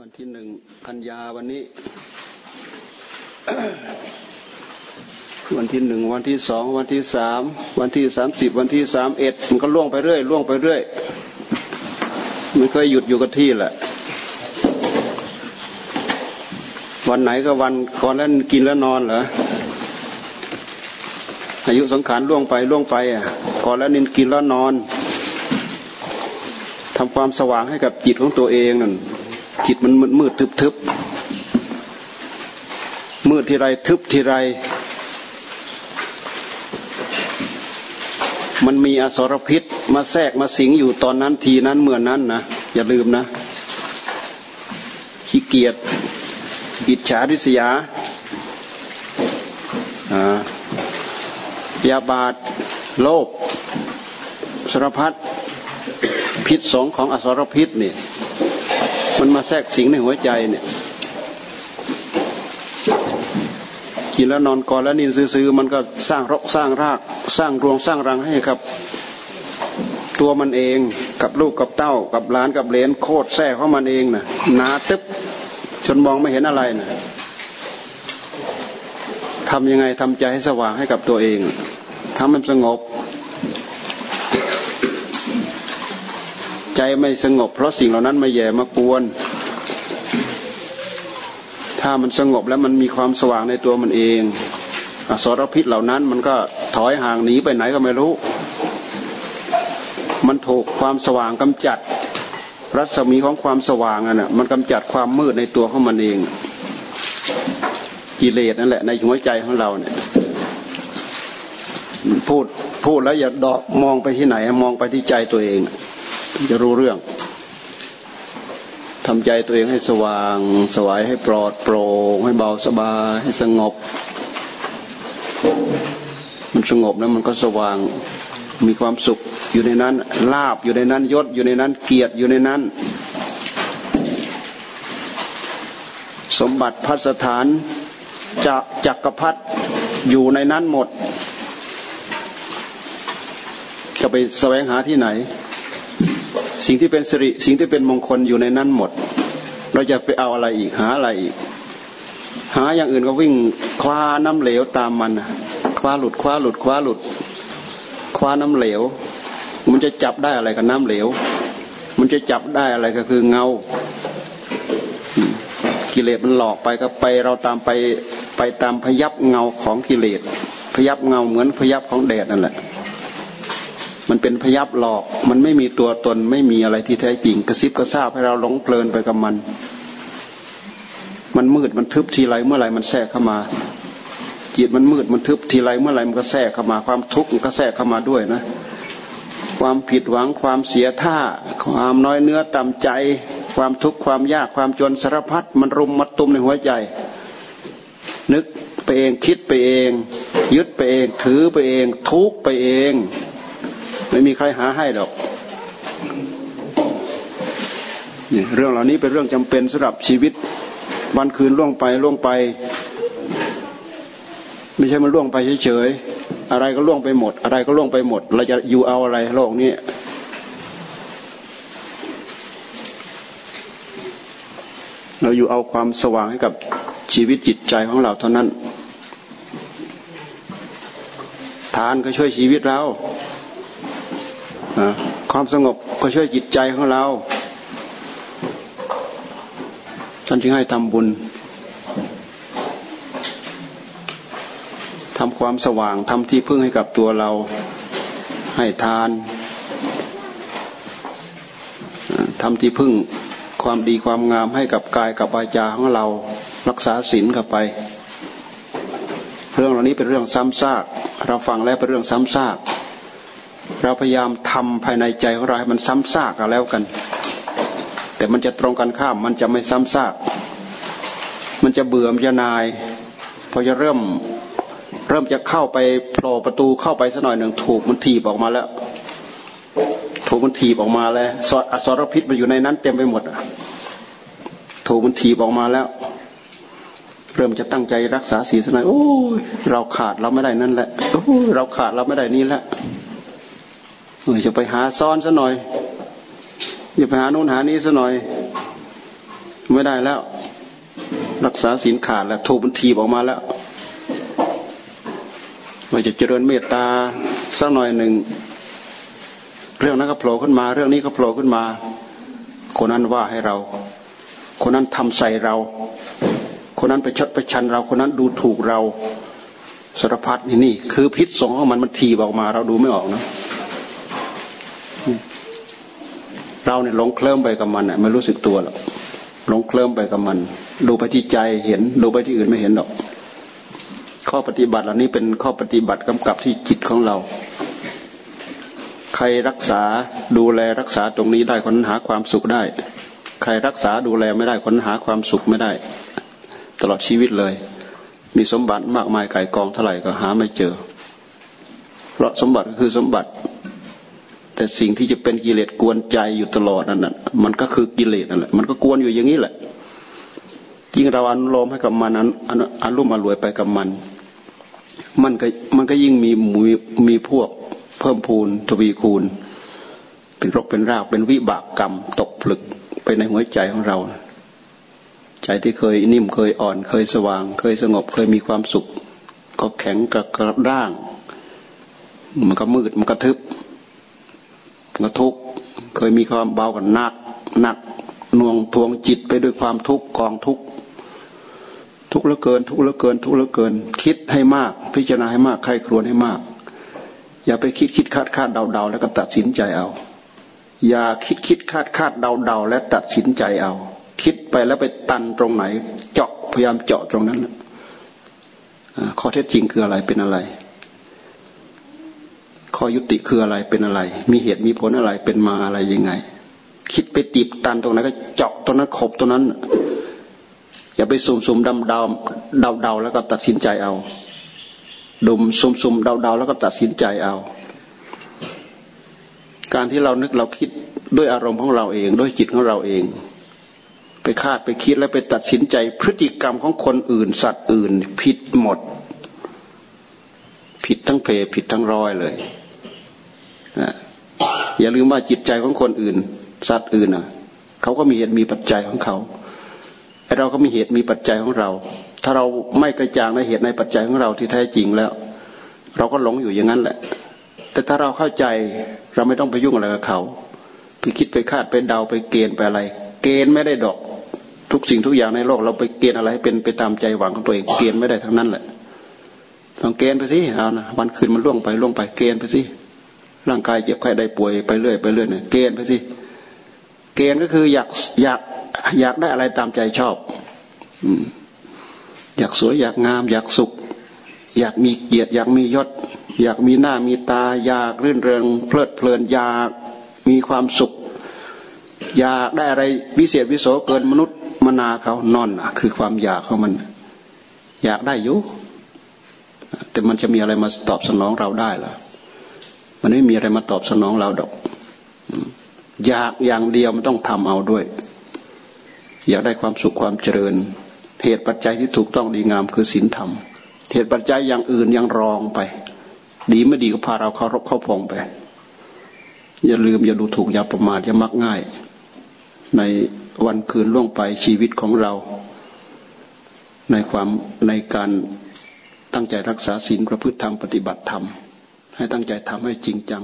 วันที่หนึ่งกันยาวันนี้ วันที่หนึ่งวันที่สองวันที่สามวันที่สามสิบวันที่สามเอ็ดมันก็ล่วงไปเรื่อยล่วงไปเรื่อยไม่เคยหยุดอยู่กับที่แหละ วันไหนก็วันก่อนแล้วกินแล้วนอนเหรออายุสังขารล่วงไปล่วงไปอะก่อนแล้วนินกินแล้วนอนทำความสว่างให้กับจิตของตัวเองนั่น จิตมันมืดมืดทึบทึบมืดทีไรทึบทีไร มันมีอสรพิษมาแทรกมาสิงอยู่ตอนนั้นทีนั้นเมื่อนั้นนะอย่าลืมนะ ขี้เกียจอิจฉาริษยาอยาบาดโลภสารพัดพิษสองของอสรพิษเนี่ย มันมาแทรกสิงในหัวใจเนี่ยกินแล้วนอนก่อนแล้วนินซื้อมันก็สร้างรกสร้างรากสร้างรวงสร้างรังให้ครับ ตัวมันเองกับลูกกับเต้า กับหลานกับเหลนโคตรแทรกเข้ามันเองนะ่ะหนาตึ๊บจนมองไม่เห็นอะไรนะทำยังไงทำใจให้สว่างให้กับตัวเองทำมันสงบ ใจไม่สงบ เพราะสิ่งเหล่านั้นมาแย่มากวน ถ้ามันสงบแล้วมันมีความสว่างในตัวมันเองอสรพิษเหล่านั้นมันก็ถอยห่างหนีไปไหนก็ไม่รู้ มันถูกความสว่างกำจัด รัศมีของความสว่างอะมันกำจัดความมืดในตัวของมันเอง กิเลสนั่นแหละในหัวใจของเราเนี่ยพูดพูดแล้วอย่าดอกมองไปที่ไหน มองไปที่ใจตัวเอง จะรู้เรื่องทำใจตัวเองให้สว่าง สวายให้ปลอดโปร่งให้เบาสบายให้สงบ มันสงบแล้วมันก็สว่างมีความสุขอยู่ในนั้นลาบอยู่ในนั้นยศอยู่ในนั้นเกียรติอยู่ในนั้น สมบัติพัสถานจะจักรพัดอยู่ในนั้นหมด จะไปแสวงหาที่ไหน สิ่งที่เป็นสิริสิ่งที่เป็นมงคลอยู่ในนั้นหมด เราจะไปเอาอะไรอีกหาอะไรอีก หาอย่างอื่นก็วิ่งคว้าน้ำเหลวตามมันคว้าหลุดคว้าหลุดคว้าหลุดคว้าน้ำเหลว มันจะจับได้อะไรกับน้ำเหลว มันจะจับได้อะไรก็คือเงา กิเลสมันหลอกไปก็ไปเราตามไปไปตามพยับเงาของกิเลสพยับเงาเหมือนพยับของแดดนั่นแหละ มันเป็นพยับหลอก มันไม่มีตัวตนไม่มีอะไรที่แท้จริง กระซิบกระซาบให้เราหลงเพลินไปกับมัน มันมืดมันทึบทีไรเมื่อไรมันแทรกเข้ามาจิตมันมืดมันทึบทีไรเมื่อไรมันก็แทรกเข้ามาความทุกข์มันก็แทรกเข้ามาด้วยนะ ความผิดหวังความเสียท่า ความน้อยเนื้อต่ำใจ ความทุกข์ความยากความจนสารพัดมันรุมมัดตุมในหัวใจ นึกไปเองคิดไปเอง ยึดไปเองถือไปเอง ทุกไปเอง ไม่มีใครหาให้หรอกนี่เรื่องเหล่านี้เป็นเรื่องจำเป็นสำหรับชีวิตวันคืนล่วงไปล่วงไป ไม่ใช่มันล่วงไปเฉยๆอะไรก็ล่วงไปหมด อะไรก็ล่วงไปหมด เราจะอยู่เอาอะไรโลกนี้เราอยู่เอาความสว่างให้กับชีวิตจิตใจของเราเท่านั้น ทานก็ช่วยชีวิตเรา ความสงบก็ช่วยจิตใจของเราท่านจึงให้ทำบุญทำความสว่างทำที่พึ่งให้กับตัวเรา ให้ทานทำที่พึ่งความดีความงามให้กับกายกับวาจาของเรารักษาศีลเข้าไป เรื่องเหล่านี้เป็นเรื่องซ้ำซาก เราฟังแล้วเป็นเรื่องซ้ำซาก เราพยายามทำภายในใจของเราให้มันซ้ำซากกันแล้วกัน แต่มันจะตรงกันข้ามมันจะไม่ซ้ำซากมันจะเบื่อมันจะนายพอจะเริ่มเริ่มจะเข้าไปโผล่ประตูเข้าไปสักหน่อยหนึ่งถูกมันถีบออกมาแล้วถูกมันถีบออกมาแล้วอสรพิษมันอยู่ในนั้นเต็มไปหมดถูกมันถีบออกมาแล้ว เริ่มจะตั้งใจรักษาศีลสักหน่อยโอ้ยเราขาดเราไม่ได้นั่นแหละโอ้เราขาดเราไม่ได้นี่แหละ เออจะไปหาซ้อนซะหน่อยอย่าไปหาโน่นหานี้ซะหน่อย ไม่ได้แล้ว รักษาศีลขาดแล้วถูกบันทีออกมาแล้วว่าจะเจริญเมตตาสักหน่อยหนึ่งเรื่องนั้นก็โผล่ขึ้นมา เรื่องนี้ก็โผล่ขึ้นมา คนนั้นว่าให้เรา คนนั้นทำใส่เรา คนนั้นไปชดไปชันเรา คนนั้นดูถูกเราสารพัดนี่นี่ คือพิษสงของมันมันทีออกมา เราดูไม่ออกนะ เราเนี่ยหลงเคลิ้มไปกับมันเนี่ยไม่รู้สึกตัวหรอกหลงเคลิ้มไปกับมัน ดูไปที่ใจเห็น ดูไปที่อื่นไม่เห็นหรอก ข้อปฏิบัติเหล่านี้เป็นข้อปฏิบัติกำกับที่จิตของเรา ใครรักษาดูแลรักษาตรงนี้ได้ค้นหาความสุขได้ ใครรักษาดูแลไม่ได้ค้นหาความสุขไม่ได้ ตลอดชีวิตเลย มีสมบัติมากมายไก่กองเท่าไหร่ก็หาไม่เจอเพราะสมบัติก็คือสมบัติ แต่สิ่งที่จะเป็นกิเลสกวนใจอยู่ตลอดนั่นแหะมันก็คือกิเลสนั่นแหละมันก็กวนอยู่อย่างนี้แหละ ยิ่งเราอนุโลมให้กับมันอารมณ์อรวยไปกับมัน มันก็มันก็ยิ่งมีมีมีพวกเพิ่มพูนทวีคูณ เป็นรกเป็นรากเป็นวิบากกรรม ตกผลึกไปในหัวใจของเราใจที่เคยนิ่มเคยอ่อนเคยสว่าง เคยสงบเคยมีความสุข ก็แข็งกระด้าง มันก็มืดมันก็ทึบ ก็ทุกข์เคยมีความเบากันหนักหนักน่วงทวงจิตไปด้วยความทุกข์กองทุกข์ทุกข์เหลือเกิน ทุกข์เหลือเกิน ทุกข์เหลือเกิน คิดให้มาก พิจารณาให้มากใครครวญให้มาก อย่าไปคิดคิดคาดคาดเดาเดาแล้วก็ตัดสินใจเอา อย่าคิดคิดคาดคาดเดาเดาและตัดสินใจเอา คิดไปแล้วไปตันตรงไหน เจาะพยายามเจาะตรงนั้นข้อเท็จจริงคืออะไรเป็นอะไร ข้อยุติคืออะไรเป็นอะไร มีเหตุมีผลอะไรเป็นมาอะไรยังไง คิดไปตีบตันตรงไหนก็เจาะตรงนั้นขบตรงนั้น อย่าไปสุ่มสุ่มดำดำเดาเดาแล้วก็ตัดสินใจเอาดมสุ่มสุ่มเดาเดาแล้วก็ตัดสินใจเอา การที่เรานึกเราคิดด้วยอารมณ์ของเราเอง ด้วยจิตของเราเอง ไปคาดไปคิดแล้วไปตัดสินใจ พฤติกรรมของคนอื่น สัตว์อื่น ผิดหมดผิดทั้งเพผิดทั้งร้อยเลย อย่าลืมว่าจิตใจของคนอื่น สัตว์อื่นอะเขาก็มีเหตุมีปัจจัยของเขาไอเราก็มีเหตุมีปัจจัยของเรา ถ้าเราไม่กระจ่างในเหตุในปัจจัยของเราที่แท้จริงแล้ว เราก็หลงอยู่อย่างนั้นแหละ แต่ถ้าเราเข้าใจเราไม่ต้องไปยุ่งอะไรกับเขาไปคิดไปคาดไปเดาไปเกณฑ์ไปอะไร เกณฑ์ไม่ได้ดอกทุกสิ่งทุกอย่างในโลก เราไปเกณฑ์อะไรเป็นไปตามใจหวังของตัวเองเกณฑ์ไม่ได้ทั้งนั้นแหละลองเกณฑ์ไปสิเอานะวันคืนมันล่วงไปล่วงไปเกณฑ์ไปสิ ร่างกายเจ็บไข้ได้ป่วยไปเรื่อยไปเรื่อยเนี่ยเกณฑ์ไปสิเกณฑ์ก็คืออยากอยากอยากได้อะไรตามใจชอบอยากสวยอยากงาม อยากสุข อยากมีเกียรติอยากมียศ อยากมีหน้ามีตา อยากรื่นเริงเพลิดเพลินอยากมีความสุข อยากได้อะไรวิเศษวิโสเกินมนุษย์มนาเขานอนคือความอยากของมัน อยากได้อยู่แต่มันจะมีอะไรมาตอบสนองเราได้ล่ะ มันไม่มีอะไรมาตอบสนองเราดอก อยากอย่างเดียวมันต้องทำเอาด้วย อยากได้ความสุขความเจริญ เหตุปัจจัยที่ถูกต้องดีงามคือศีลธรรม เหตุปัจจัยอย่างอื่นยังรองไป ดีไม่ดีก็พาเราเข้ารบเข้าพองไป อย่าลืมอย่าดูถูกอย่าประมาทอย่ามักง่าย ในวันคืนล่วงไปชีวิตของเรา ในความในการตั้งใจรักษาศีลประพฤติธรรมปฏิบัติธรรม ให้ตั้งใจทำให้จริงจัง